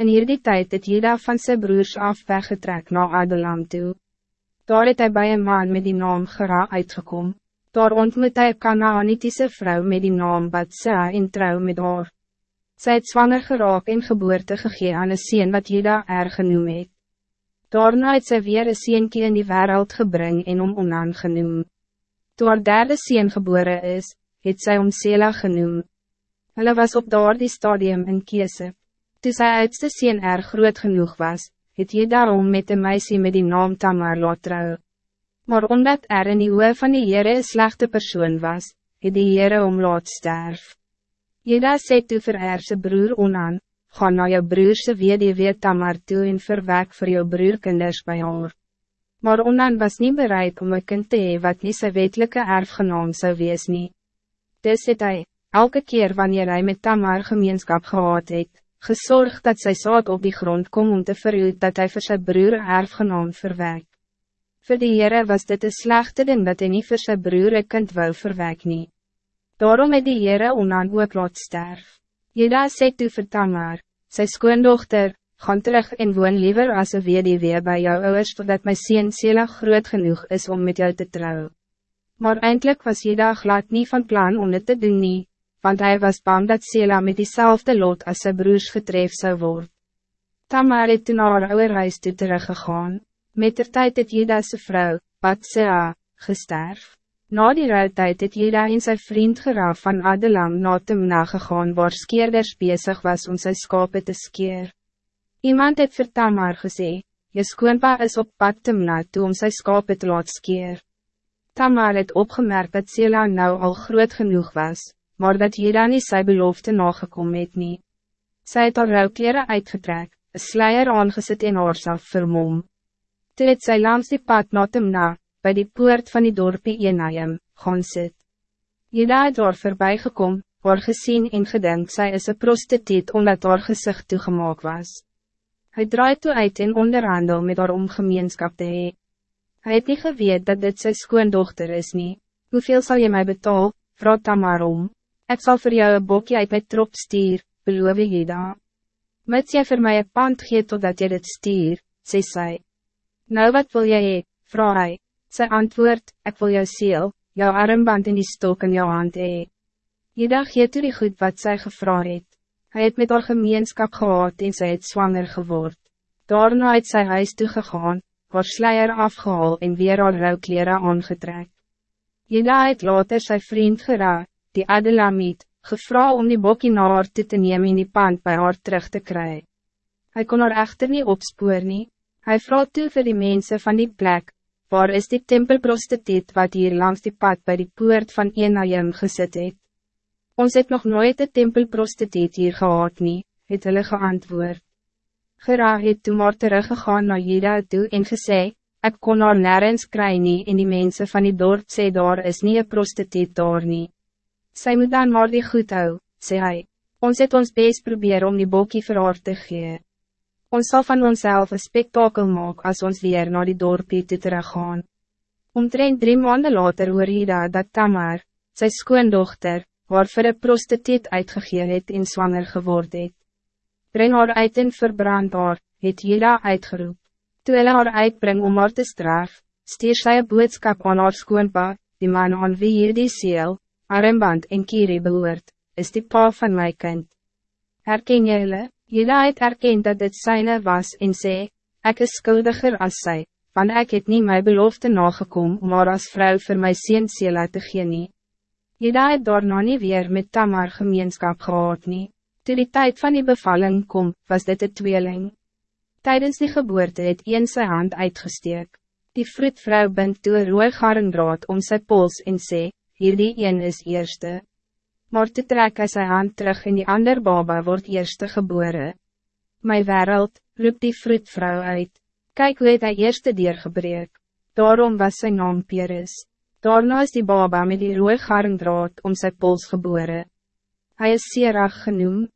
In hierdie tijd het Jeda van zijn broers af weggetrek naar Adelam toe. Daar het hy by een man met die naam Gera uitgekom. Daar ontmoet hy Kanaanitische vrouw met die naam Batsea en trouw met haar. Sy het zwanger geraak en geboorte gegee aan een sien wat Jeda er genoem het. Daarna het sy weer een sienkie in die wereld gebring en om Onan genoem. Toe haar derde sien gebore is, het sy om Sela genoem. Hulle was op daar die stadium in Kiesip. Toe sy oudste sien erg groot genoeg was, het jy daarom met een meisje met die naam Tamar laat trou. Maar omdat er in die oe van die Heere een slechte persoon was, het die Heere om laat sterf. Jeda sê toe vir er sy broer Onan, ga na jou broerse weduwee Tamar toe en verwek voor jou broerkinders bij haar. Maar Onan was niet bereid om een kind te hee wat nie sy wetelike erfgenaam zou wees nie. Dis het hy, elke keer wanneer hij met Tamar gemeenschap gehad het, gezorgd dat zij zaad op die grond kom om te verhoed dat hij voor zijn broer erfgenaam verwek. Voor de Heere was dit een slechte ding dat hij niet voor zijn broer een kind wou verwek nie. Daarom het die Heere onaan ook laat sterf. Jeda sê toe vir Tamar, sy skoondochter, gaan terug en woon liever as een weduwee bij jou ouders totdat my sien Sela groot genoeg is om met jou te trouwen. Maar eindelijk was Jeda glad niet van plan om het te doen nie, want hij was bang dat Sela met diezelfde lot als zijn broers getref zou worden. Tamar het toen haar oude reis toe teruggegaan, met de tijd het Jeda's vrouw, Batsea, gesterf. Na die ruiltijd het Jeda en zijn vriend Geraaf van Adelam na Timna gegaan waar skeerders bezig was om zijn skape te skeer. Iemand het vir Tamar gesê, je skoonpa is op pad Timna toe om zijn skape te laat skeer. Tamar het opgemerkt dat Sela nou al groot genoeg was, maar dat Jeda nie sy belofte nagekom het nie. Sy het al rouwkleren uitgetrek, een sluier aangezet en oorself vermom. Toe het sy langs die pad na na, by die poort van die dorpie Enaim, gaan sit. Jeda het daar voorbij gekom, waar gezien en gedink sy is een prostituut omdat haar gezicht toegemaak was. Hij draait toe uit in onderhandel met haar om gemeenskap te hee. Hij het niet geweet dat dit zijn schoondochter is niet. Hoeveel zal je mij betalen? Vraag dan maar om. Ik zal voor jou een bokje uit mijn trop stier, beloof je dat. Met jy voor mij een pand gee totdat je dit stier, sê sy. Nou wat wil jy vraag hy. Sy antwoord, ik wil jou ziel, jou armband in die stok in jou hand hee. Jeda gee toe die goed wat sy gevra het. Hy het met haar gemeenskap gehad en sy het zwanger geword. Daarna het sy huis toegegaan, haar sluier afgehaal en weer haar rouwkleren aangetrek. Jeda het later sy vriend geraak, die Adelamiet, gevra om die bokkie na haar toe te neem en die pand bij haar terug te krijgen. Hij kon haar echter niet opspoor nie. Hy vraag toe vir die mensen van die plek, waar is die tempelprostituut wat hier langs die pad bij die poort van Enayim gesit het? Ons het nog nooit een tempelprostituut hier gehad nie, het hulle geantwoord. Gera het toe maar teruggegaan na Jeda toe en gesê, ik kon haar nergens kry nie en die mensen van die dorp sê daar is nie een prostituut daar nie. Sy moet dan maar die goed hou, sê hy. Ons het ons best probeer om die bokkie vir haar te gee. Ons zal van onszelf een spektakel maken als ons weer naar die dorpie toe teruggaan. Omtrent drie maanden later hoor Ida dat Tamar, sy skoondochter, haar vir een prostituut uitgegee het en zwanger geworden het. Breng haar uit en verbrand haar, het Ida uitgeroep. Toe hulle haar uitbring om haar te straf, stuur sy een boodskap aan haar skoonpa, die man aan wie hier die seel, armband en kiri behoort, is die pa van my kind. Herken jy hulle? Jylle het erkend dat dit syne was en sê, ek is skuldiger as sy, want ek het nie my belofte nagekom om haar as vrou vir my seensela te gee nie. Jylle het daarna nie weer met Tamar gemeenskap gehad nie. Toe die tijd van die bevalling kom, was dit een tweeling. Tijdens die geboorte het een sy hand uitgesteek. Die vroedvrou bind toe rooi garingdraad om sy pols en sê, hierdie een is eerste. Maar te trek hy sy hand terug en die ander baba wordt eerste geboren. My wereld, roep die vroedvrou uit, kyk hoe het hy eerste dier gebreek. Daarom was zijn naam Peres. Daarna is die baba met die rooi garingdraad om sy pols geboren. Hij is Serach genoemd.